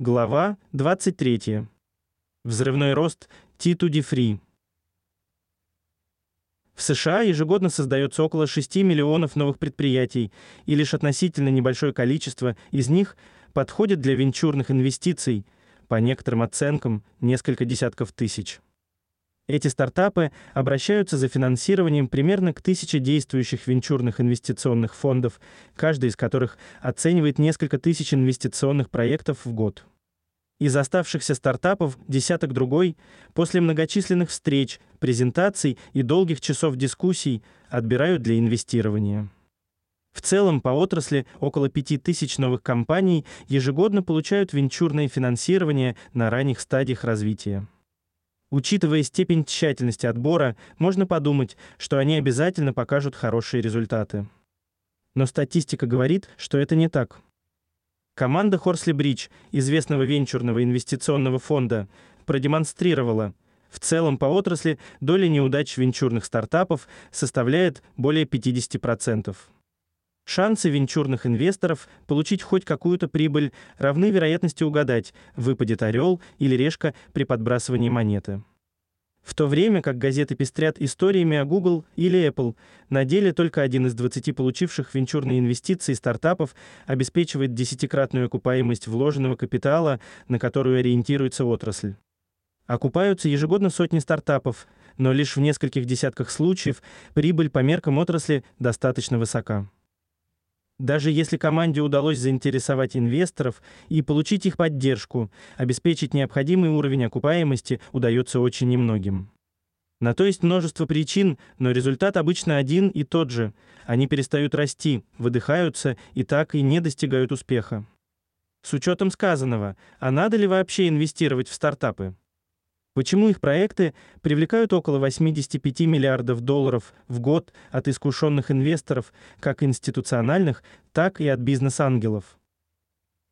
Глава 23. Взрывной рост T2D Free. В США ежегодно создается около 6 миллионов новых предприятий, и лишь относительно небольшое количество из них подходит для венчурных инвестиций, по некоторым оценкам несколько десятков тысяч. Эти стартапы обращаются за финансированием примерно к тысяче действующих венчурных инвестиционных фондов, каждый из которых оценивает несколько тысяч инвестиционных проектов в год. Из оставшихся стартапов десяток другой, после многочисленных встреч, презентаций и долгих часов дискуссий, отбирают для инвестирования. В целом по отрасли около 5000 новых компаний ежегодно получают венчурное финансирование на ранних стадиях развития. Учитывая степень тщательности отбора, можно подумать, что они обязательно покажут хорошие результаты. Но статистика говорит, что это не так. Команда Хорсли Бридж, известного венчурного инвестиционного фонда, продемонстрировала, в целом по отрасли доля неудач венчурных стартапов составляет более 50%. Шансы венчурных инвесторов получить хоть какую-то прибыль равны вероятности угадать, выпадет орел или решка при подбрасывании монеты. В то время как газеты пестрят историями о Google или Apple, на деле только один из 20 получивших венчурные инвестиции стартапов обеспечивает десятикратную окупаемость вложенного капитала, на которую ориентируется отрасль. Окупаются ежегодно сотни стартапов, но лишь в нескольких десятках случаев прибыль по меркам отрасли достаточно высока. Даже если команде удалось заинтересовать инвесторов и получить их поддержку, обеспечить необходимый уровень окупаемости удается очень немногим. На то есть множество причин, но результат обычно один и тот же. Они перестают расти, выдыхаются и так и не достигают успеха. С учетом сказанного, а надо ли вообще инвестировать в стартапы? Почему их проекты привлекают около 85 миллиардов долларов в год от искушенных инвесторов, как институциональных, так и от бизнес-ангелов?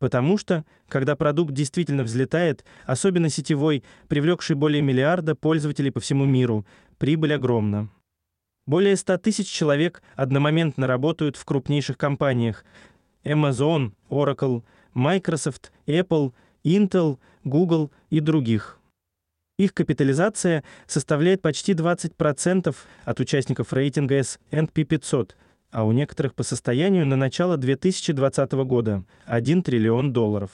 Потому что, когда продукт действительно взлетает, особенно сетевой, привлекший более миллиарда пользователей по всему миру, прибыль огромна. Более 100 тысяч человек одномоментно работают в крупнейших компаниях Amazon, Oracle, Microsoft, Apple, Intel, Google и других. Их капитализация составляет почти 20% от участников рейтинга S&P 500, а у некоторых по состоянию на начало 2020 года 1 триллион долларов.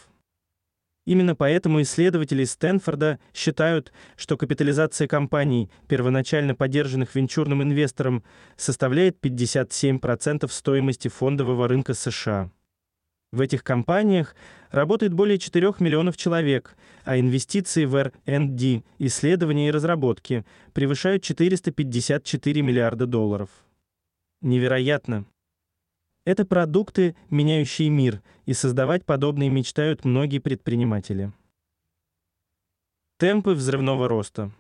Именно поэтому исследователи Стэнфорда считают, что капитализация компаний, первоначально поддержанных венчурным инвестором, составляет 57% стоимости фондового рынка США. В этих компаниях работает более 4 миллионов человек, а инвестиции в R&D, исследования и разработки превышают 454 миллиарда долларов. Невероятно. Это продукты, меняющие мир, и создавать подобные мечтают многие предприниматели. Темпы взрывного роста.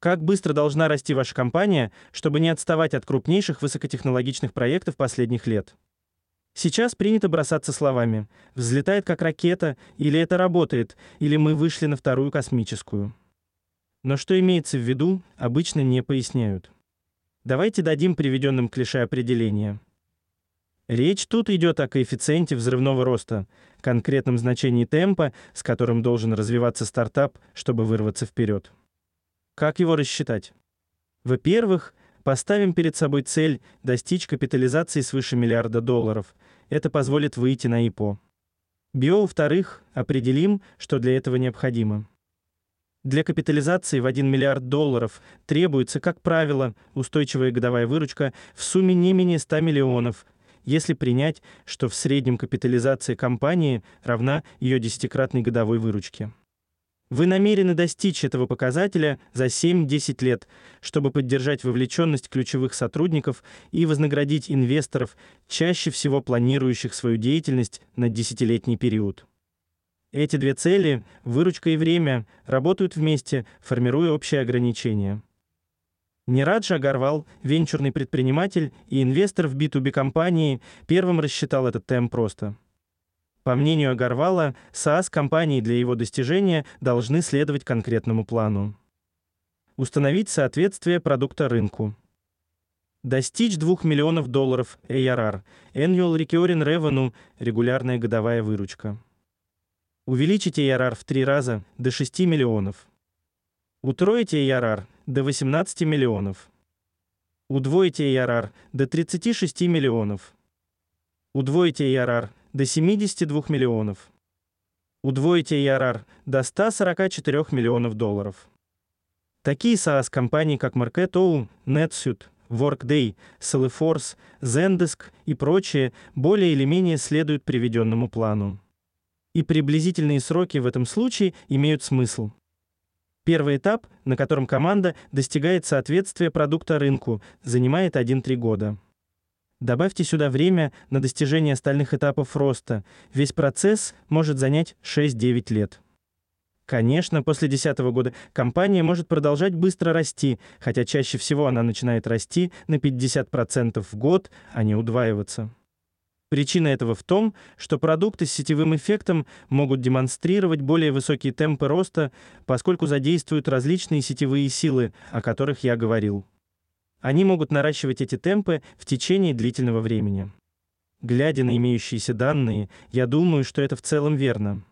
Как быстро должна расти ваша компания, чтобы не отставать от крупнейших высокотехнологичных проектов последних лет? Сейчас принято бросаться словами: взлетает как ракета, или это работает, или мы вышли на вторую космическую. Но что имеется в виду, обычно не поясняют. Давайте дадим приведенным клише определение. Речь тут идет о коэффициенте взрывного роста, конкретном значении темпа, с которым должен развиваться стартап, чтобы вырваться вперед. Как его рассчитать? Во-первых, Поставим перед собой цель достичь капитализации свыше миллиарда долларов. Это позволит выйти на ИПО. Био, во-вторых, определим, что для этого необходимо. Для капитализации в 1 миллиард долларов требуется, как правило, устойчивая годовая выручка в сумме не менее 100 миллионов, если принять, что в среднем капитализация компании равна ее десятикратной годовой выручке. Вы намерены достичь этого показателя за 7-10 лет, чтобы поддержать вовлеченность ключевых сотрудников и вознаградить инвесторов, чаще всего планирующих свою деятельность на десятилетний период. Эти две цели, выручка и время, работают вместе, формируя общее ограничение. Нераджа Агарвал, венчурный предприниматель и инвестор в B2B компании, первым рассчитал этот темп просто. По мнению Агарвала, SaaS-компании для его достижения должны следовать конкретному плану. Установить соответствие продукта рынку. Достичь 2 миллионов долларов ARR, Annual Recurring Revenue, регулярная годовая выручка. Увеличите ARR в три раза до 6 миллионов. Утроите ARR до 18 миллионов. Удвоите ARR до 36 миллионов. Удвоите ARR до 72 миллионов. Удвоите ARR до 144 миллионов долларов. Такие SaaS-компании, как Marketo, NetSuite, Workday, Salesforce, Zendesk и прочие более или менее следуют приведенному плану. И приблизительные сроки в этом случае имеют смысл. Первый этап, на котором команда достигает соответствия продукта рынку, занимает 1-3 года. Добавьте сюда время на достижение остальных этапов роста. Весь процесс может занять 6-9 лет. Конечно, после 2010 года компания может продолжать быстро расти, хотя чаще всего она начинает расти на 50% в год, а не удваиваться. Причина этого в том, что продукты с сетевым эффектом могут демонстрировать более высокие темпы роста, поскольку задействуют различные сетевые силы, о которых я говорил. Они могут наращивать эти темпы в течение длительного времени. Глядя на имеющиеся данные, я думаю, что это в целом верно.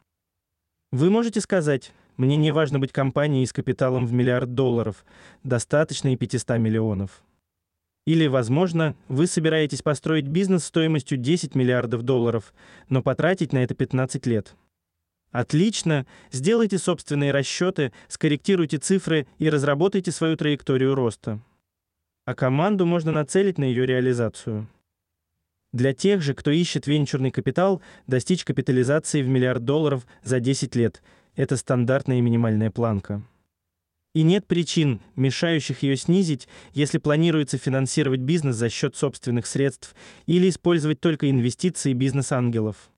Вы можете сказать, мне не важно быть компанией с капиталом в миллиард долларов, достаточно и 500 миллионов. Или, возможно, вы собираетесь построить бизнес стоимостью 10 миллиардов долларов, но потратить на это 15 лет. Отлично, сделайте собственные расчеты, скорректируйте цифры и разработайте свою траекторию роста. А команду можно нацелить на ее реализацию. Для тех же, кто ищет венчурный капитал, достичь капитализации в миллиард долларов за 10 лет это стандартная минимальная планка. И нет причин, мешающих ее снизить, если планируется финансировать бизнес за счет собственных средств или использовать только инвестиции бизнес-ангелов.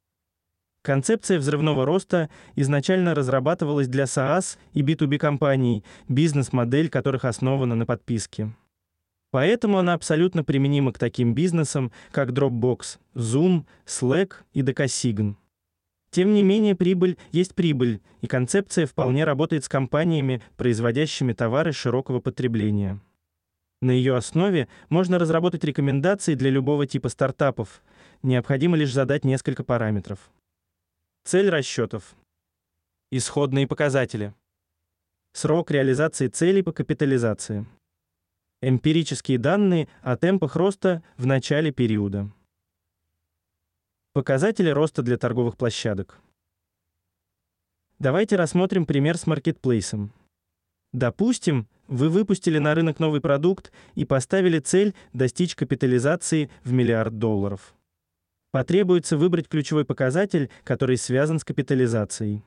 Концепция взрывного роста изначально разрабатывалась для SaaS и B2B компаний, бизнес-модель которых основана на подписке. Поэтому она абсолютно применима к таким бизнесам, как Dropbox, Zoom, Slack и DocaSign. Тем не менее, прибыль есть прибыль, и концепция вполне работает с компаниями, производящими товары широкого потребления. На ее основе можно разработать рекомендации для любого типа стартапов. Необходимо лишь задать несколько параметров. Цель расчетов. Исходные показатели. Срок реализации целей по капитализации эмпирические данные о темпах роста в начале периода. Показатели роста для торговых площадок. Давайте рассмотрим пример с маркетплейсом. Допустим, вы выпустили на рынок новый продукт и поставили цель достичь капитализации в миллиард долларов. Потребуется выбрать ключевой показатель, который связан с капитализацией.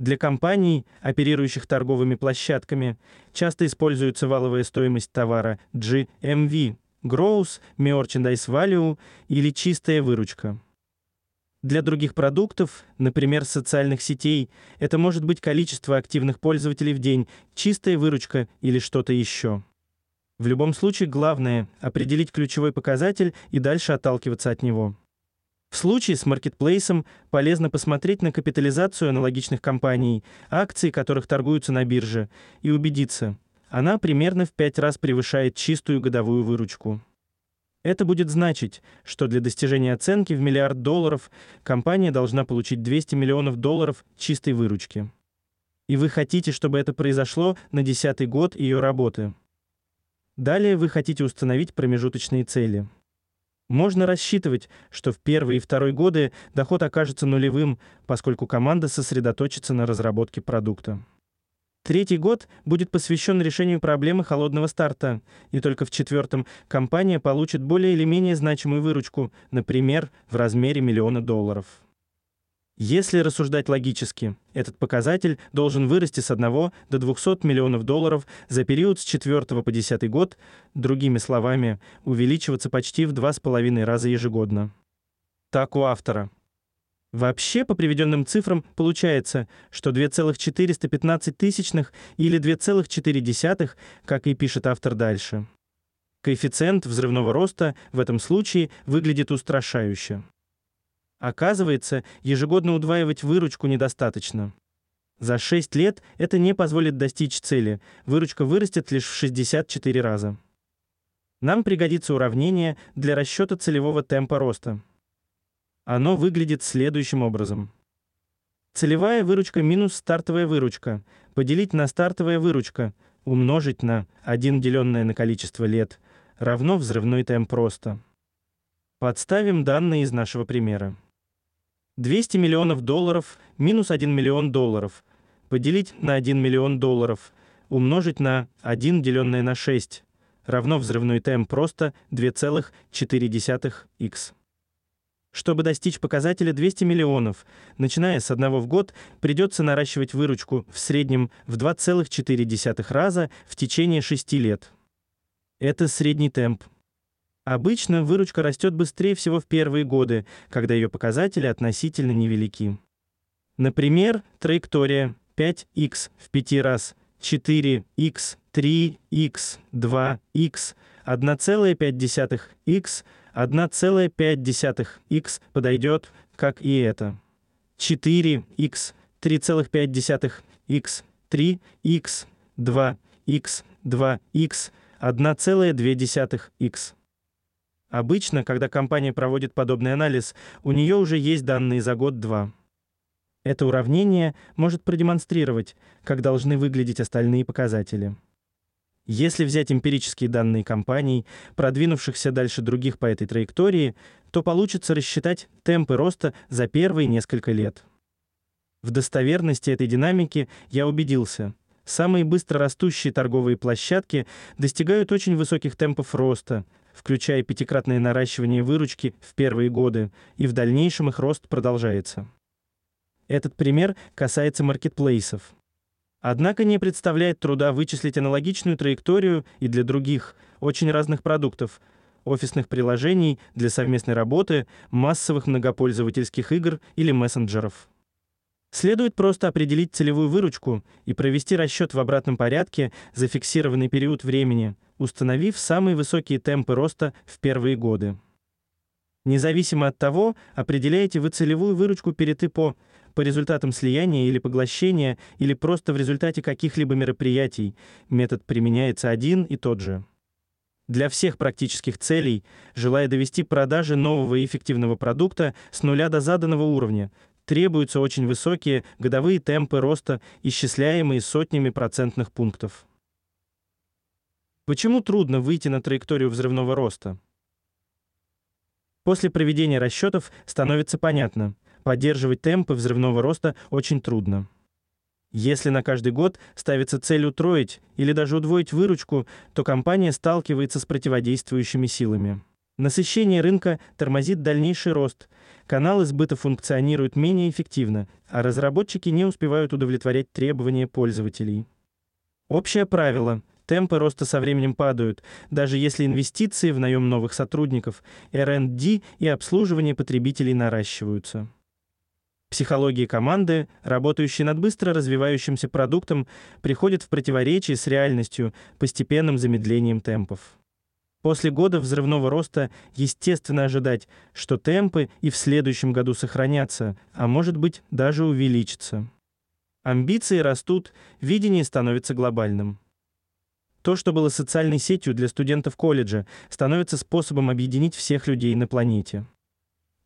Для компаний, оперирующих торговыми площадками, часто используется валовая стоимость товара GMV, Gross Merchandise Value или чистая выручка. Для других продуктов, например, социальных сетей, это может быть количество активных пользователей в день, чистая выручка или что-то еще. В любом случае главное определить ключевой показатель и дальше отталкиваться от него. В случае с маркетплейсом полезно посмотреть на капитализацию аналогичных компаний, акции которых торгуются на бирже, и убедиться, она примерно в 5 раз превышает чистую годовую выручку. Это будет значить, что для достижения оценки в миллиард долларов компания должна получить 200 миллионов долларов чистой выручки. И вы хотите, чтобы это произошло на десятый год ее работы. Далее вы хотите установить промежуточные цели. Можно рассчитывать, что в первый и второй годы доход окажется нулевым, поскольку команда сосредоточится на разработке продукта. Третий год будет посвящен решению проблемы холодного старта, и только в четвертом компания получит более или менее значимую выручку, например, в размере миллиона долларов. Если рассуждать логически, этот показатель должен вырасти с 1 до 200 миллионов долларов за период с 4 по 10 год, другими словами, увеличиваться почти в 2,5 раза ежегодно. Так у автора. Вообще, по приведенным цифрам, получается, что 2,415 тысячных или 2,4, как и пишет автор дальше. Коэффициент взрывного роста в этом случае выглядит устрашающе. Оказывается, ежегодно удваивать выручку недостаточно. За 6 лет это не позволит достичь цели. Выручка вырастет лишь в 64 раза. Нам пригодится уравнение для расчета целевого темпа роста. Оно выглядит следующим образом. Целевая выручка минус стартовая выручка. Поделить на стартовая выручка. Умножить на 1 деленное на количество лет равно взрывной темп роста. Подставим данные из нашего примера. 200 миллионов долларов минус 1 миллион долларов. Поделить на 1 миллион долларов. Умножить на 1 деленное на 6 равно взрывной темп роста 2,4х. Чтобы достичь показателя 200 миллионов, начиная с одного в год, придется наращивать выручку в среднем в 2,4 раза в течение 6 лет. Это средний темп. Обычно выручка растет быстрее всего в первые годы, когда ее показатели относительно невелики. Например, траектория 5х в 5 раз, 4х, 3х, 2х, 1,5х, 1,5х подойдет, как и это. 4х, 3,5х, 3х, 2х, 2х, 1,2х. Обычно, когда компания проводит подобный анализ, у нее уже есть данные за год-два. Это уравнение может продемонстрировать, как должны выглядеть остальные показатели. Если взять эмпирические данные компаний, продвинувшихся дальше других по этой траектории, то получится рассчитать темпы роста за первые несколько лет. В достоверности этой динамики я убедился. Самые быстро растущие торговые площадки достигают очень высоких темпов роста, включая пятикратное наращивание выручки в первые годы, и в дальнейшем их рост продолжается. Этот пример касается маркетплейсов. Однако не представляет труда вычислить аналогичную траекторию и для других, очень разных продуктов, офисных приложений для совместной работы, массовых многопользовательских игр или мессенджеров. Следует просто определить целевую выручку и провести расчет в обратном порядке за фиксированный период времени, установив самые высокие темпы роста в первые годы. Независимо от того, определяете вы целевую выручку перед ИПО по результатам слияния или поглощения, или просто в результате каких-либо мероприятий, метод применяется один и тот же. Для всех практических целей, желая довести продажи нового и эффективного продукта с нуля до заданного уровня, требуются очень высокие годовые темпы роста, исчисляемые сотнями процентных пунктов. Почему трудно выйти на траекторию взрывного роста? После проведения расчетов становится понятно – поддерживать темпы взрывного роста очень трудно. Если на каждый год ставится цель утроить или даже удвоить выручку, то компания сталкивается с противодействующими силами. Насыщение рынка тормозит дальнейший рост, каналы сбыта функционируют менее эффективно, а разработчики не успевают удовлетворять требования пользователей. Общее правило – темпы роста со временем падают, даже если инвестиции в наем новых сотрудников, R&D и обслуживание потребителей наращиваются. Психология команды, работающей над быстро развивающимся продуктом, приходит в противоречие с реальностью, постепенным замедлением темпов. После года взрывного роста естественно ожидать, что темпы и в следующем году сохранятся, а может быть, даже увеличатся. Амбиции растут, видение становится глобальным. То, что было социальной сетью для студентов колледжа, становится способом объединить всех людей на планете.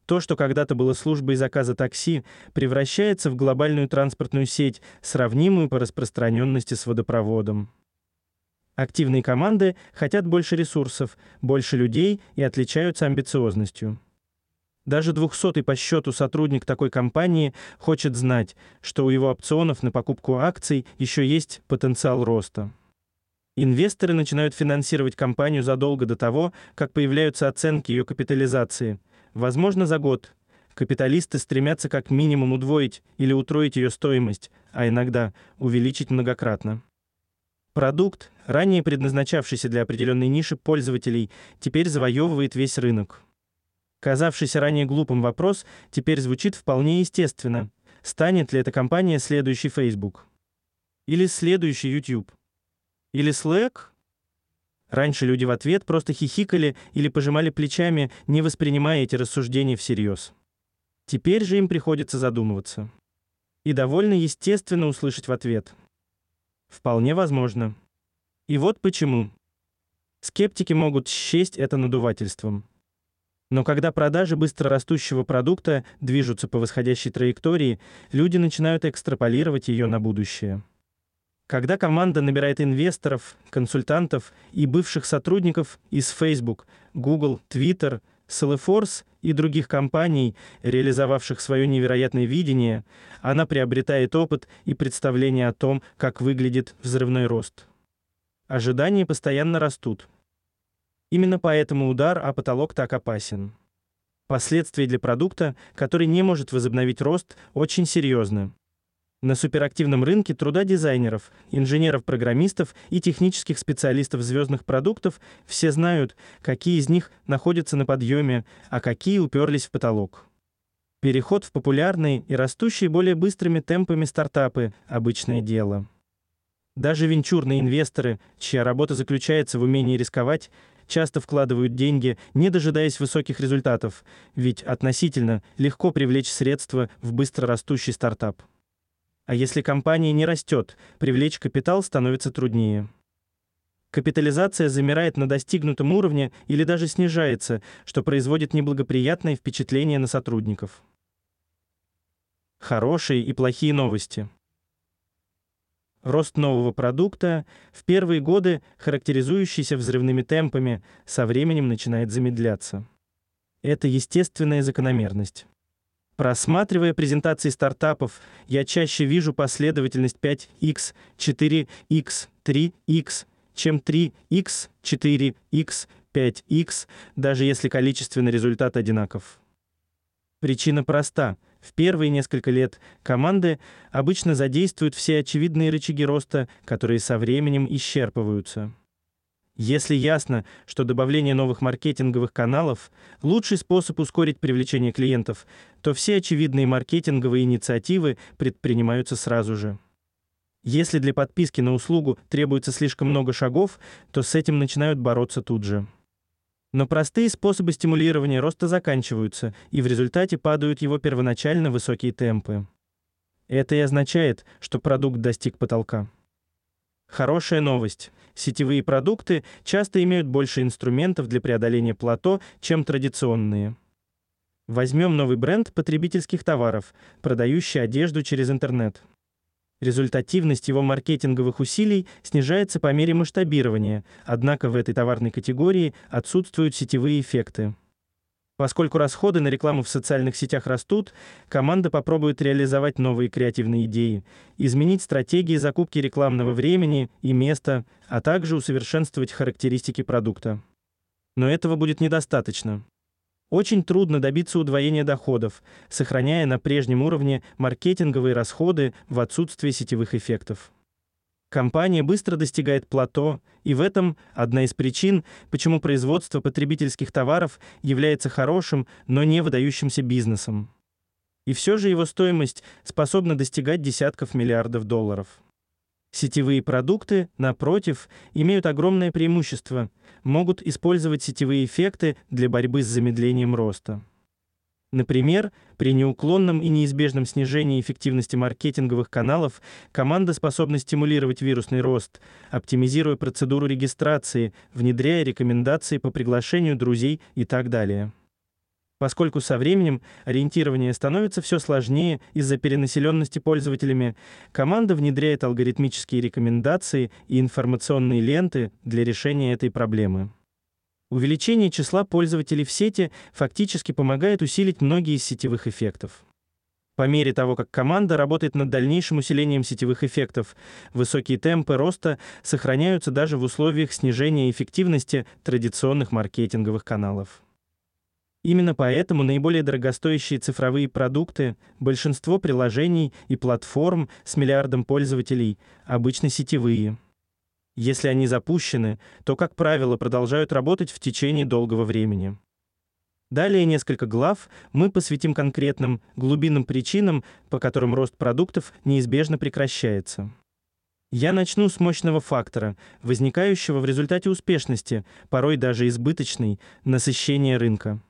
То, что когда-то было службой заказа такси, превращается в глобальную транспортную сеть, сравнимую по распространенности с водопроводом. Активные команды хотят больше ресурсов, больше людей и отличаются амбициозностью. Даже 200-й по счету сотрудник такой компании хочет знать, что у его опционов на покупку акций еще есть потенциал роста. Инвесторы начинают финансировать компанию задолго до того, как появляются оценки ее капитализации – Возможно, за год. Капиталисты стремятся как минимум удвоить или утроить ее стоимость, а иногда увеличить многократно. Продукт, ранее предназначавшийся для определенной ниши пользователей, теперь завоевывает весь рынок. Казавшийся ранее глупым вопрос теперь звучит вполне естественно. Станет ли эта компания следующий Facebook? Или следующий YouTube? Или Slack? Раньше люди в ответ просто хихикали или пожимали плечами, не воспринимая эти рассуждения всерьез. Теперь же им приходится задумываться. И довольно естественно услышать в ответ. Вполне возможно. И вот почему. Скептики могут счесть это надувательством. Но когда продажи быстрорастущего продукта движутся по восходящей траектории, люди начинают экстраполировать ее на будущее. Когда команда набирает инвесторов, консультантов и бывших сотрудников из Facebook, Google, Twitter, Salesforce и других компаний, реализовавших свое невероятное видение, она приобретает опыт и представление о том, как выглядит взрывной рост. Ожидания постоянно растут. Именно поэтому удар о потолок так опасен. Последствия для продукта, который не может возобновить рост, очень серьезны. На суперактивном рынке труда дизайнеров, инженеров-программистов и технических специалистов звездных продуктов все знают, какие из них находятся на подъеме, а какие уперлись в потолок. Переход в популярные и растущие более быстрыми темпами стартапы – обычное дело. Даже венчурные инвесторы, чья работа заключается в умении рисковать, часто вкладывают деньги, не дожидаясь высоких результатов, ведь относительно легко привлечь средства в быстро растущий стартап. А если компания не растет, привлечь капитал становится труднее. Капитализация замирает на достигнутом уровне или даже снижается, что производит неблагоприятное впечатление на сотрудников. Хорошие и плохие новости. Рост нового продукта в первые годы, характеризующийся взрывными темпами, со временем начинает замедляться. Это естественная закономерность. Просматривая презентации стартапов, я чаще вижу последовательность 5x, 4x, 3x, чем 3x, 4x, 5x, даже если количественный результат одинаков. Причина проста. В первые несколько лет команды обычно задействуют все очевидные рычаги роста, которые со временем исчерпываются. Если ясно, что добавление новых маркетинговых каналов – лучший способ ускорить привлечение клиентов, то все очевидные маркетинговые инициативы предпринимаются сразу же. Если для подписки на услугу требуется слишком много шагов, то с этим начинают бороться тут же. Но простые способы стимулирования роста заканчиваются, и в результате падают его первоначально высокие темпы. Это и означает, что продукт достиг потолка. Хорошая новость. Сетевые продукты часто имеют больше инструментов для преодоления плато, чем традиционные. Возьмем новый бренд потребительских товаров, продающий одежду через интернет. Результативность его маркетинговых усилий снижается по мере масштабирования, однако в этой товарной категории отсутствуют сетевые эффекты. Поскольку расходы на рекламу в социальных сетях растут, команда попробует реализовать новые креативные идеи, изменить стратегии закупки рекламного времени и места, а также усовершенствовать характеристики продукта. Но этого будет недостаточно. Очень трудно добиться удвоения доходов, сохраняя на прежнем уровне маркетинговые расходы в отсутствие сетевых эффектов. Компания быстро достигает плато, и в этом одна из причин, почему производство потребительских товаров является хорошим, но не выдающимся бизнесом. И все же его стоимость способна достигать десятков миллиардов долларов. Сетевые продукты, напротив, имеют огромное преимущество, могут использовать сетевые эффекты для борьбы с замедлением роста. Например, при неуклонном и неизбежном снижении эффективности маркетинговых каналов команда способна стимулировать вирусный рост, оптимизируя процедуру регистрации, внедряя рекомендации по приглашению друзей и так далее. Поскольку со временем ориентирование становится все сложнее из-за перенаселенности пользователями, команда внедряет алгоритмические рекомендации и информационные ленты для решения этой проблемы. Увеличение числа пользователей в сети фактически помогает усилить многие из сетевых эффектов. По мере того, как команда работает над дальнейшим усилением сетевых эффектов, высокие темпы роста сохраняются даже в условиях снижения эффективности традиционных маркетинговых каналов. Именно поэтому наиболее дорогостоящие цифровые продукты, большинство приложений и платформ с миллиардом пользователей обычно сетевые. Если они запущены, то, как правило, продолжают работать в течение долгого времени. Далее несколько глав мы посвятим конкретным, глубинным причинам, по которым рост продуктов неизбежно прекращается. Я начну с мощного фактора, возникающего в результате успешности, порой даже избыточной, насыщения рынка.